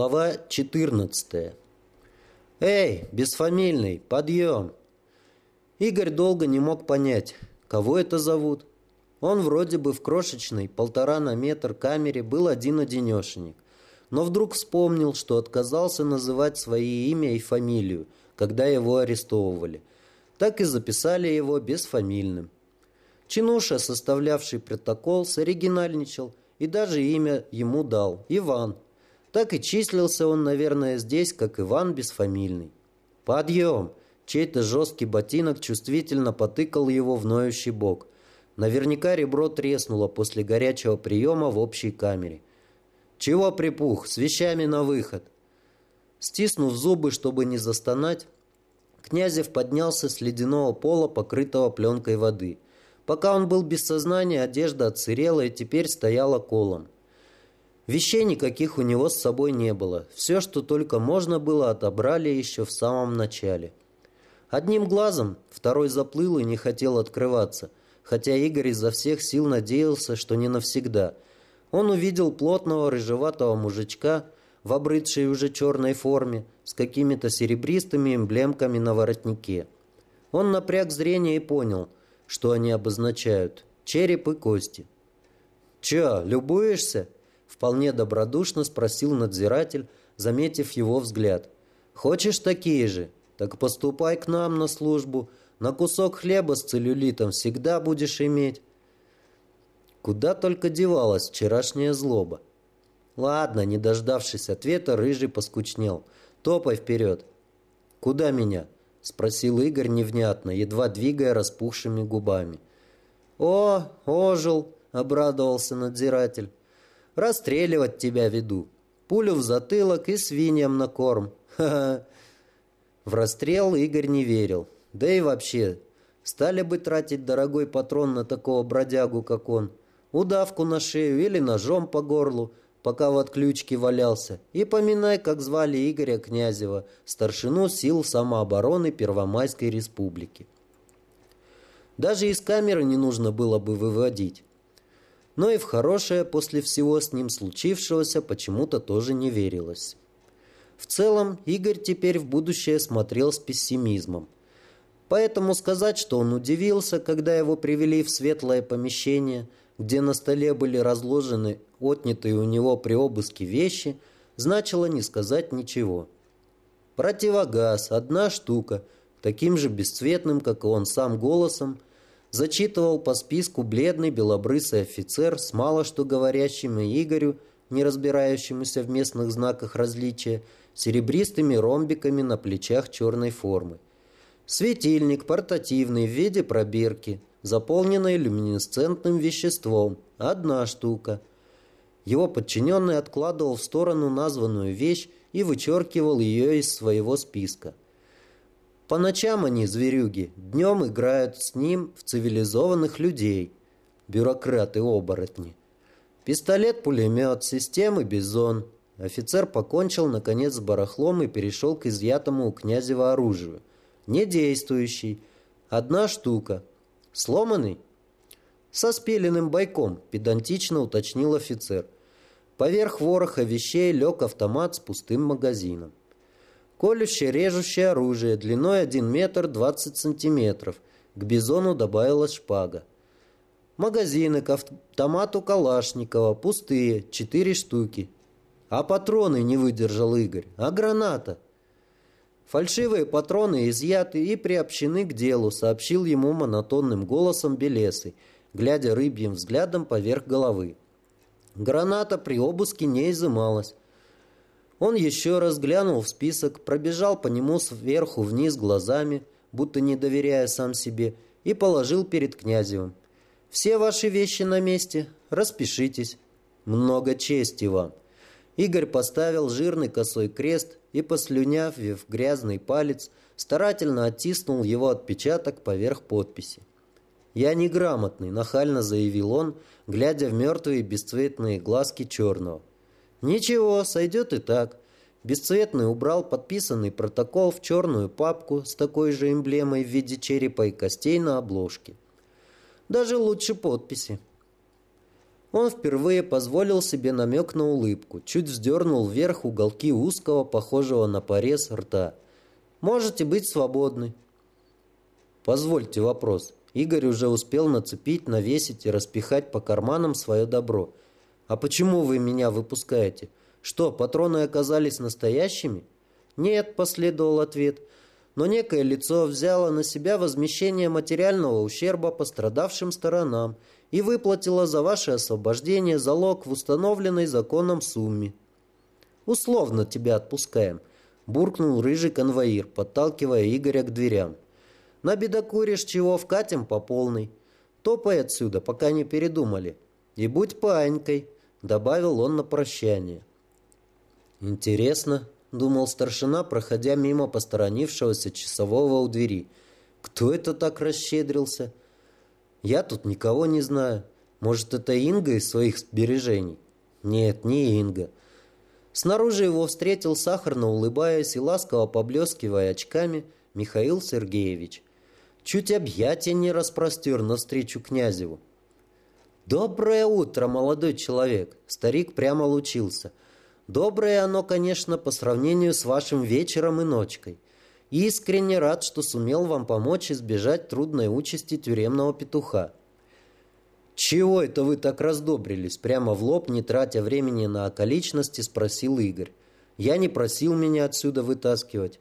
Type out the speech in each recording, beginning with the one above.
Глава 14. «Эй, бесфамильный, подъем!» Игорь долго не мог понять, кого это зовут. Он вроде бы в крошечной, полтора на метр камере был один-одинешенек. Но вдруг вспомнил, что отказался называть свои имя и фамилию, когда его арестовывали. Так и записали его бесфамильным. Чинуша, составлявший протокол, соригинальничал и даже имя ему дал – Иван – так и числился он, наверное, здесь, как Иван Бесфамильный. «Подъем!» Чей-то жесткий ботинок чувствительно потыкал его в ноющий бок. Наверняка ребро треснуло после горячего приема в общей камере. «Чего припух? С вещами на выход!» Стиснув зубы, чтобы не застонать, Князев поднялся с ледяного пола, покрытого пленкой воды. Пока он был без сознания, одежда отсырела и теперь стояла колом. Вещей никаких у него с собой не было. Все, что только можно было, отобрали еще в самом начале. Одним глазом второй заплыл и не хотел открываться, хотя Игорь изо всех сил надеялся, что не навсегда. Он увидел плотного рыжеватого мужичка в обрыдшей уже черной форме с какими-то серебристыми эмблемками на воротнике. Он напряг зрение и понял, что они обозначают – череп и кости. «Че, любуешься?» Вполне добродушно спросил надзиратель, заметив его взгляд. «Хочешь такие же? Так поступай к нам на службу. На кусок хлеба с целлюлитом всегда будешь иметь». Куда только девалась вчерашняя злоба. Ладно, не дождавшись ответа, Рыжий поскучнел. «Топай вперед!» «Куда меня?» — спросил Игорь невнятно, едва двигая распухшими губами. «О, ожил!» — обрадовался надзиратель. Расстреливать тебя веду. Пулю в затылок и свиньям на корм. Ха-ха. В расстрел Игорь не верил. Да и вообще, стали бы тратить дорогой патрон на такого бродягу, как он. Удавку на шею или ножом по горлу, пока в отключке валялся. И поминай, как звали Игоря Князева, старшину сил самообороны Первомайской республики. Даже из камеры не нужно было бы выводить но и в хорошее после всего с ним случившегося почему-то тоже не верилось. В целом, Игорь теперь в будущее смотрел с пессимизмом. Поэтому сказать, что он удивился, когда его привели в светлое помещение, где на столе были разложены отнятые у него при обыске вещи, значило не сказать ничего. Противогаз, одна штука, таким же бесцветным, как и он сам голосом, зачитывал по списку бледный белобрысый офицер с мало что говорящим Игорю, не разбирающемуся в местных знаках различия, серебристыми ромбиками на плечах черной формы. Светильник портативный в виде пробирки, заполненный люминесцентным веществом. Одна штука. Его подчиненный откладывал в сторону названную вещь и вычеркивал ее из своего списка. По ночам они, зверюги, днем играют с ним в цивилизованных людей. Бюрократы-оборотни. Пистолет-пулемет, системы Бизон. Офицер покончил, наконец, с барахлом и перешел к изъятому у Князева оружию. Не действующий. Одна штука. Сломанный? Со спиленным бойком, педантично уточнил офицер. Поверх вороха вещей лег автомат с пустым магазином. Колющее, режущее оружие длиной 1 метр 20 сантиметров. К бизону добавилась шпага. Магазины к автомату Калашникова пустые, 4 штуки. А патроны не выдержал Игорь. А граната? Фальшивые патроны изъяты и приобщены к делу, сообщил ему монотонным голосом Белесый, глядя рыбьим взглядом поверх головы. Граната при обыске не изымалась. Он еще раз глянул в список, пробежал по нему сверху вниз глазами, будто не доверяя сам себе, и положил перед Князевым. «Все ваши вещи на месте. Распишитесь. Много чести вам». Игорь поставил жирный косой крест и, послюняв в грязный палец, старательно оттиснул его отпечаток поверх подписи. «Я неграмотный», — нахально заявил он, глядя в мертвые бесцветные глазки черного. Ничего, сойдет и так. Бесцветный убрал подписанный протокол в черную папку с такой же эмблемой в виде черепа и костей на обложке. Даже лучше подписи. Он впервые позволил себе намек на улыбку, чуть вздернул вверх уголки узкого, похожего на порез, рта. «Можете быть свободны». «Позвольте вопрос». Игорь уже успел нацепить, навесить и распихать по карманам свое добро. «А почему вы меня выпускаете? Что, патроны оказались настоящими?» «Нет», — последовал ответ. «Но некое лицо взяло на себя возмещение материального ущерба пострадавшим сторонам и выплатило за ваше освобождение залог в установленной законом сумме». «Условно тебя отпускаем», — буркнул рыжий конвоир, подталкивая Игоря к дверям. Набедокуришь чего, вкатим по полной. Топай отсюда, пока не передумали. И будь паинькой, добавил он на прощание. Интересно, думал старшина, проходя мимо посторонившегося часового у двери. Кто это так расщедрился? Я тут никого не знаю. Может, это Инга из своих сбережений? Нет, не Инга. Снаружи его встретил сахарно улыбаясь и ласково поблескивая очками Михаил Сергеевич чуть объятия не распростер навстречу князеву. «Доброе утро, молодой человек!» Старик прямо лучился. «Доброе оно, конечно, по сравнению с вашим вечером и ночкой. Искренне рад, что сумел вам помочь избежать трудной участи тюремного петуха». «Чего это вы так раздобрились?» Прямо в лоб, не тратя времени на околичности, спросил Игорь. «Я не просил меня отсюда вытаскивать».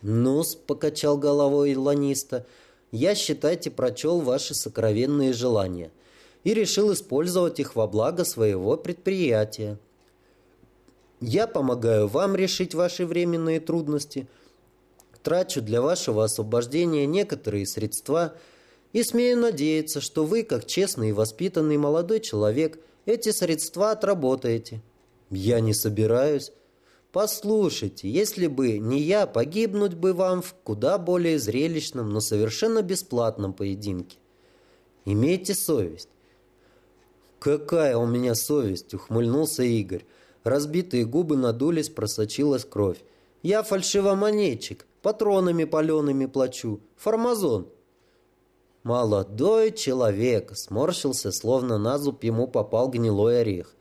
«Ну-с», — покачал головой ланиста, — «я, считайте, прочел ваши сокровенные желания и решил использовать их во благо своего предприятия. Я помогаю вам решить ваши временные трудности, трачу для вашего освобождения некоторые средства и смею надеяться, что вы, как честный и воспитанный молодой человек, эти средства отработаете». «Я не собираюсь», Послушайте, если бы не я, погибнуть бы вам в куда более зрелищном, но совершенно бесплатном поединке. Имейте совесть. Какая у меня совесть, ухмыльнулся Игорь. Разбитые губы надулись, просочилась кровь. Я фальшивомонетчик, патронами палеными плачу. Формазон. Молодой человек, сморщился, словно на зуб ему попал гнилой орех.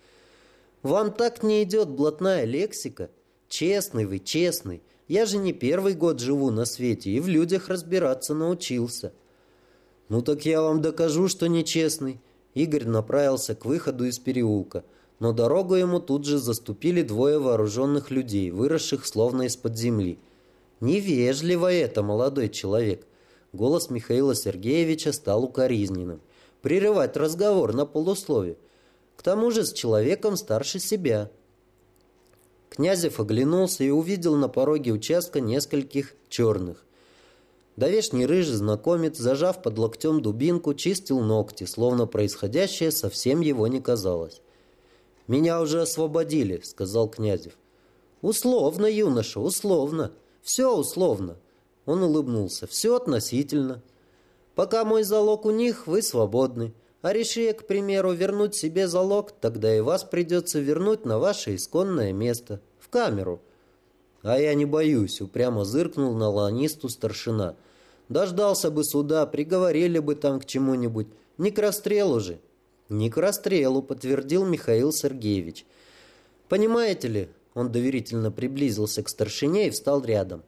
Вам так не идет блатная лексика? Честный вы, честный. Я же не первый год живу на свете и в людях разбираться научился. Ну так я вам докажу, что нечестный. Игорь направился к выходу из переулка, но дорогу ему тут же заступили двое вооруженных людей, выросших словно из-под земли. Невежливо это, молодой человек. Голос Михаила Сергеевича стал укоризненным. Прерывать разговор на полуслове. К тому же с человеком старше себя. Князев оглянулся и увидел на пороге участка нескольких черных. Довешний рыжий знакомец, зажав под локтем дубинку, чистил ногти, словно происходящее совсем его не казалось. «Меня уже освободили», — сказал Князев. «Условно, юноша, условно. Все условно». Он улыбнулся. «Все относительно. Пока мой залог у них, вы свободны. А реши я, к примеру, вернуть себе залог, тогда и вас придется вернуть на ваше исконное место, в камеру. А я не боюсь, упрямо зыркнул на ланисту старшина. Дождался бы суда, приговорили бы там к чему-нибудь. Не к расстрелу же. Не к расстрелу, подтвердил Михаил Сергеевич. Понимаете ли, он доверительно приблизился к старшине и встал рядом.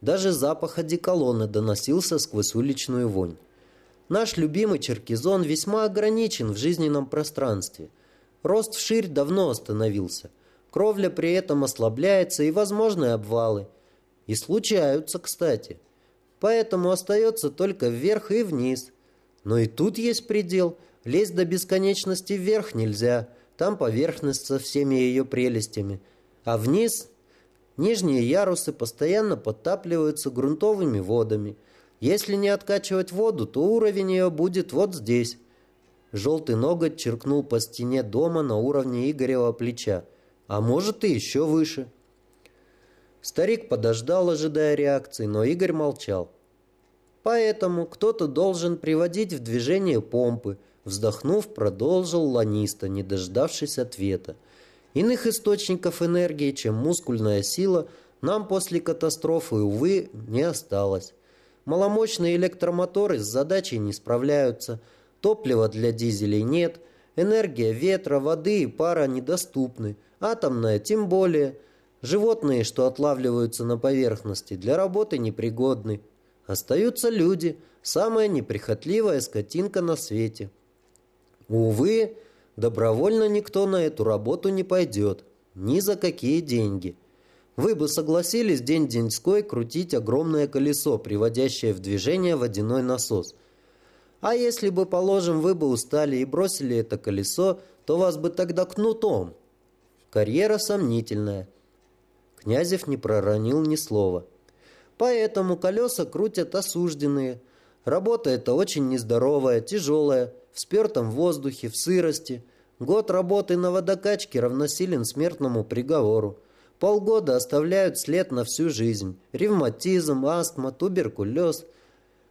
Даже запах одеколона доносился сквозь уличную вонь. Наш любимый Черкизон весьма ограничен в жизненном пространстве. Рост вширь давно остановился. Кровля при этом ослабляется и возможны обвалы. И случаются, кстати. Поэтому остается только вверх и вниз. Но и тут есть предел. Лезть до бесконечности вверх нельзя. Там поверхность со всеми ее прелестями. А вниз... Нижние ярусы постоянно подтапливаются грунтовыми водами – если не откачивать воду, то уровень ее будет вот здесь. Желтый ноготь черкнул по стене дома на уровне Игорева плеча. А может и еще выше. Старик подождал, ожидая реакции, но Игорь молчал. Поэтому кто-то должен приводить в движение помпы. Вздохнув, продолжил ланиста, не дождавшись ответа. Иных источников энергии, чем мускульная сила, нам после катастрофы, увы, не осталось. Маломощные электромоторы с задачей не справляются, топлива для дизелей нет, Энергия ветра, воды и пара недоступны, атомная тем более. Животные, что отлавливаются на поверхности, для работы непригодны. Остаются люди, самая неприхотливая скотинка на свете. Увы, добровольно никто на эту работу не пойдет, ни за какие деньги. Вы бы согласились день-деньской крутить огромное колесо, приводящее в движение водяной насос. А если бы, положим, вы бы устали и бросили это колесо, то вас бы тогда кнутом. Карьера сомнительная. Князев не проронил ни слова. Поэтому колеса крутят осужденные. Работа эта очень нездоровая, тяжелая, в спертом воздухе, в сырости. Год работы на водокачке равносилен смертному приговору. Полгода оставляют след на всю жизнь. Ревматизм, астма, туберкулез.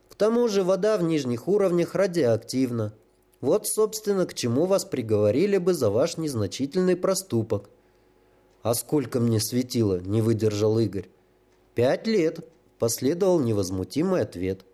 К тому же вода в нижних уровнях радиоактивна. Вот, собственно, к чему вас приговорили бы за ваш незначительный проступок. «А сколько мне светило?» – не выдержал Игорь. «Пять лет», – последовал невозмутимый ответ.